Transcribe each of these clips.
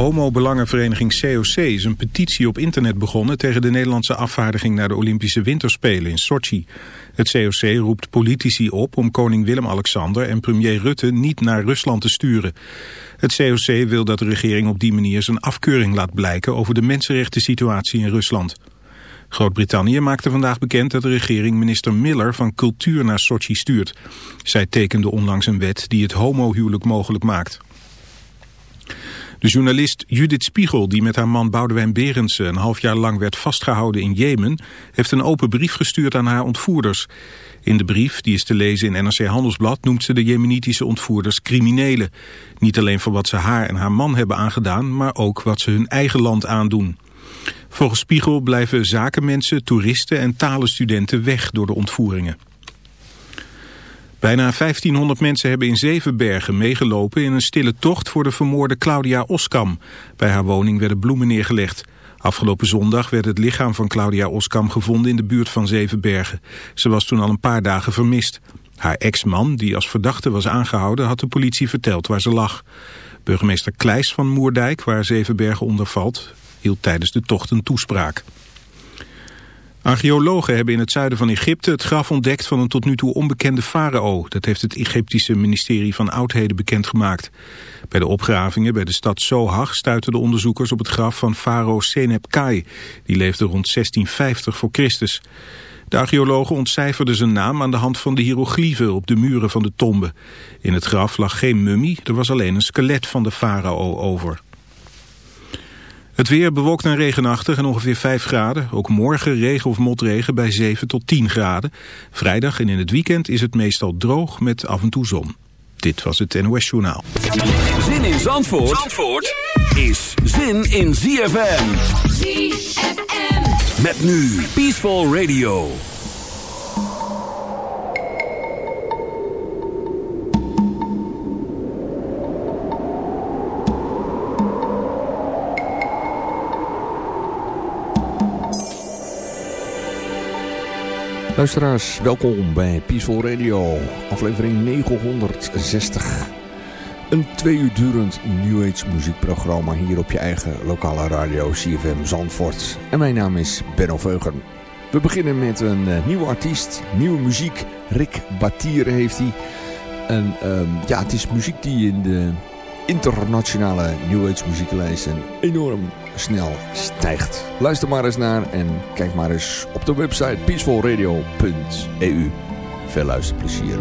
Homo-belangenvereniging COC is een petitie op internet begonnen... tegen de Nederlandse afvaardiging naar de Olympische Winterspelen in Sochi. Het COC roept politici op om koning Willem-Alexander en premier Rutte niet naar Rusland te sturen. Het COC wil dat de regering op die manier zijn afkeuring laat blijken... over de mensenrechten situatie in Rusland. Groot-Brittannië maakte vandaag bekend dat de regering minister Miller van Cultuur naar Sochi stuurt. Zij tekende onlangs een wet die het homohuwelijk mogelijk maakt. De journalist Judith Spiegel, die met haar man Boudewijn Berendsen een half jaar lang werd vastgehouden in Jemen, heeft een open brief gestuurd aan haar ontvoerders. In de brief, die is te lezen in NRC Handelsblad, noemt ze de jemenitische ontvoerders criminelen. Niet alleen voor wat ze haar en haar man hebben aangedaan, maar ook wat ze hun eigen land aandoen. Volgens Spiegel blijven zakenmensen, toeristen en talenstudenten weg door de ontvoeringen. Bijna 1500 mensen hebben in Zevenbergen meegelopen in een stille tocht voor de vermoorde Claudia Oskam. Bij haar woning werden bloemen neergelegd. Afgelopen zondag werd het lichaam van Claudia Oskam gevonden in de buurt van Zevenbergen. Ze was toen al een paar dagen vermist. Haar ex-man, die als verdachte was aangehouden, had de politie verteld waar ze lag. Burgemeester Kleis van Moerdijk, waar Zevenbergen onder valt, hield tijdens de tocht een toespraak. Archeologen hebben in het zuiden van Egypte het graf ontdekt van een tot nu toe onbekende farao. Dat heeft het Egyptische ministerie van Oudheden bekendgemaakt. Bij de opgravingen bij de stad Sohag stuiten de onderzoekers op het graf van farao Senepkai. Die leefde rond 1650 voor Christus. De archeologen ontcijferden zijn naam aan de hand van de hieroglyphen op de muren van de tombe. In het graf lag geen mummie, er was alleen een skelet van de farao over. Het weer bewolkt en regenachtig en ongeveer 5 graden. Ook morgen regen of motregen bij 7 tot 10 graden. Vrijdag en in het weekend is het meestal droog met af en toe zon. Dit was het NOS Journaal. Zin in Zandvoort, Zandvoort is zin in ZFM. ZFM. Met nu Peaceful Radio. Luisteraars, welkom bij Peaceful Radio, aflevering 960. Een twee uur durend New Age muziekprogramma hier op je eigen lokale radio CFM Zandvoort. En mijn naam is Benno Veugen. We beginnen met een eh, nieuwe artiest, nieuwe muziek. Rick Batier heeft hij. En ehm, ja, het is muziek die in de internationale New Age muzieklijsten enorm snel stijgt. Luister maar eens naar en kijk maar eens op de website peacefulradio.eu. Veel luisterplezier.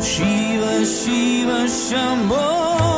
Shiva Shiva Shambho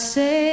say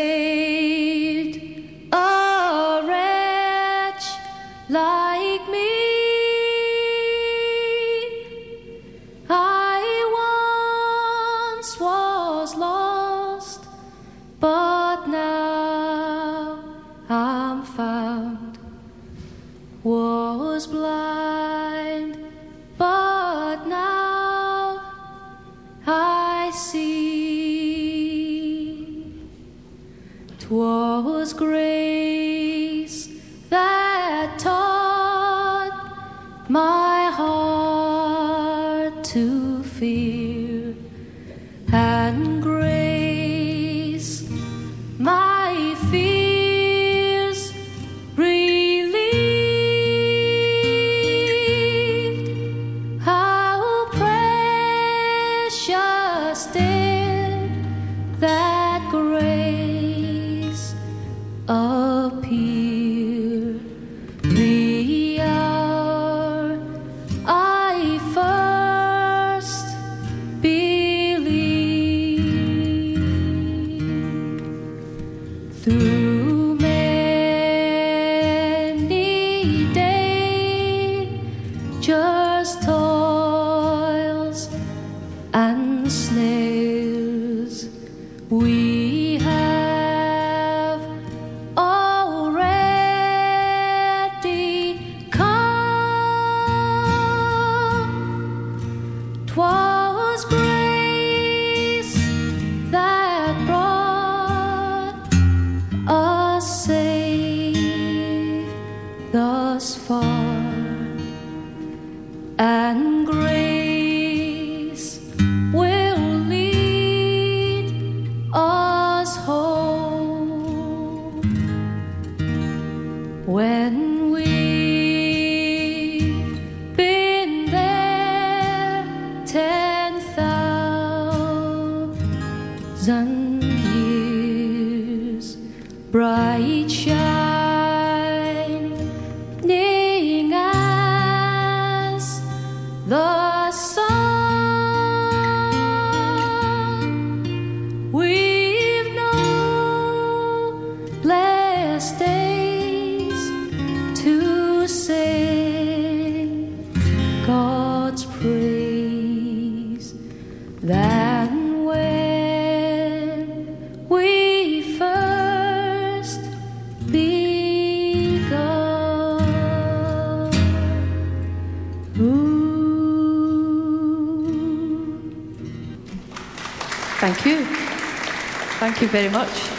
very much.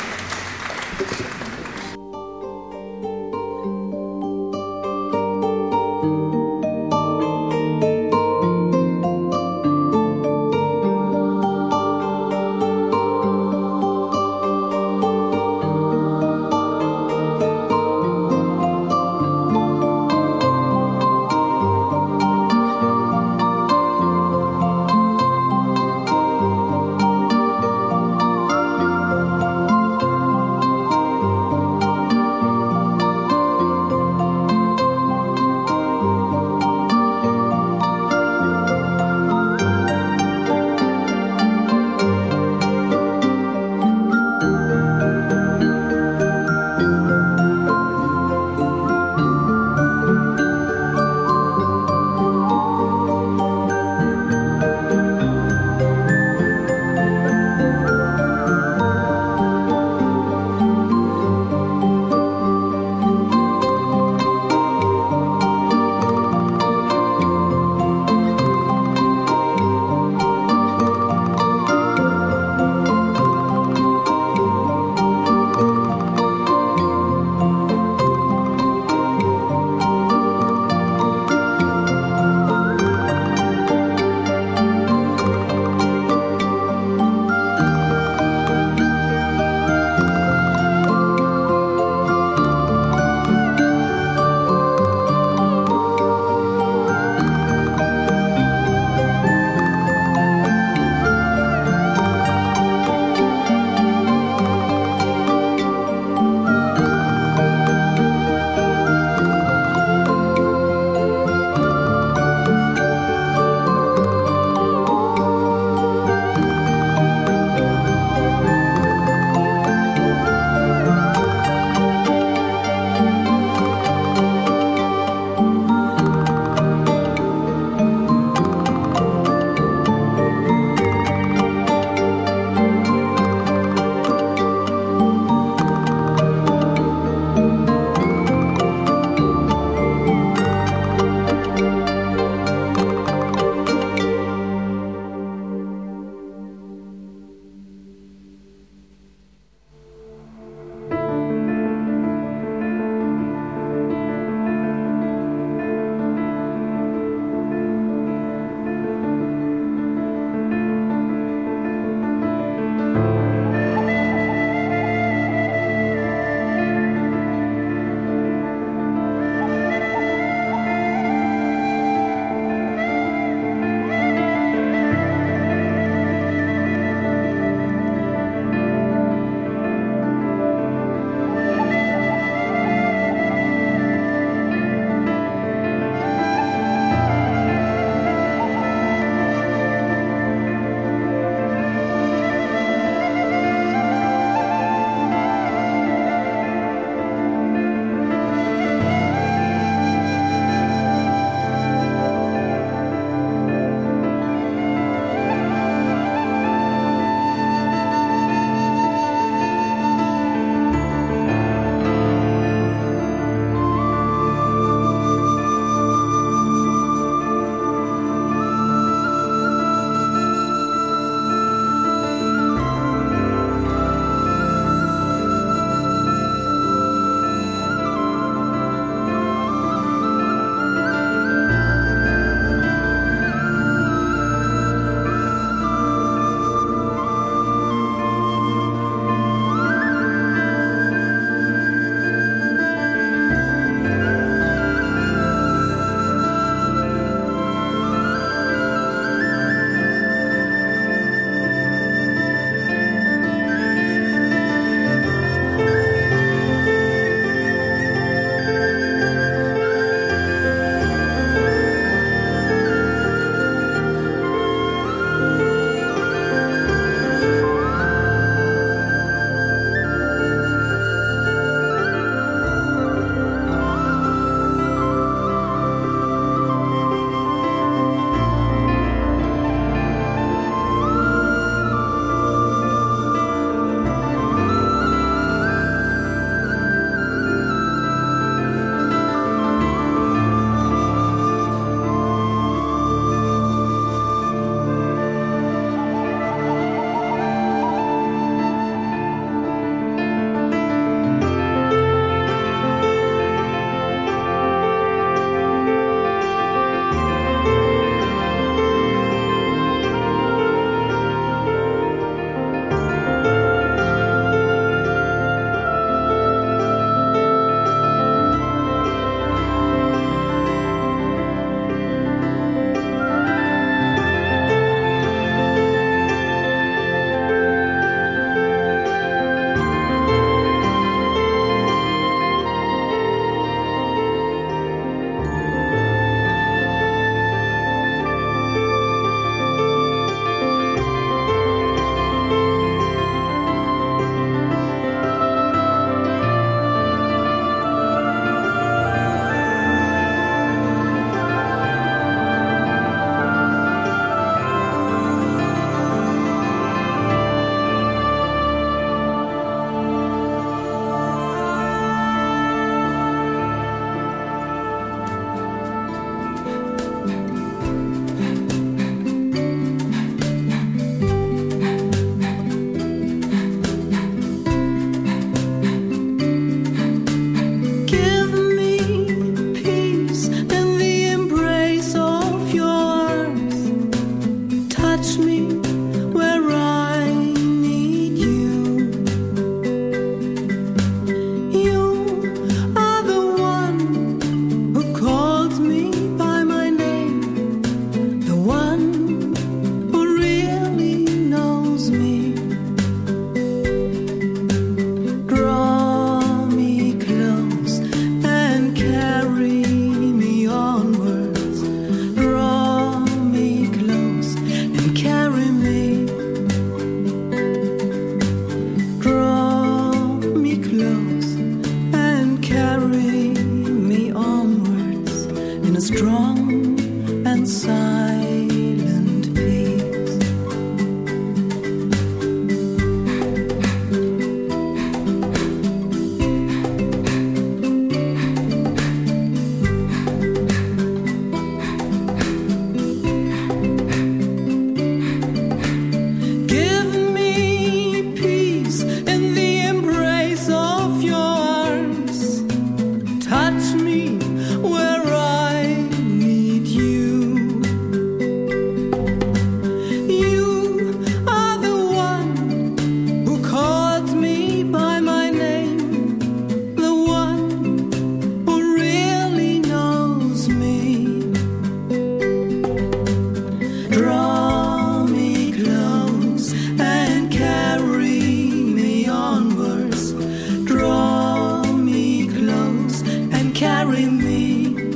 carry me?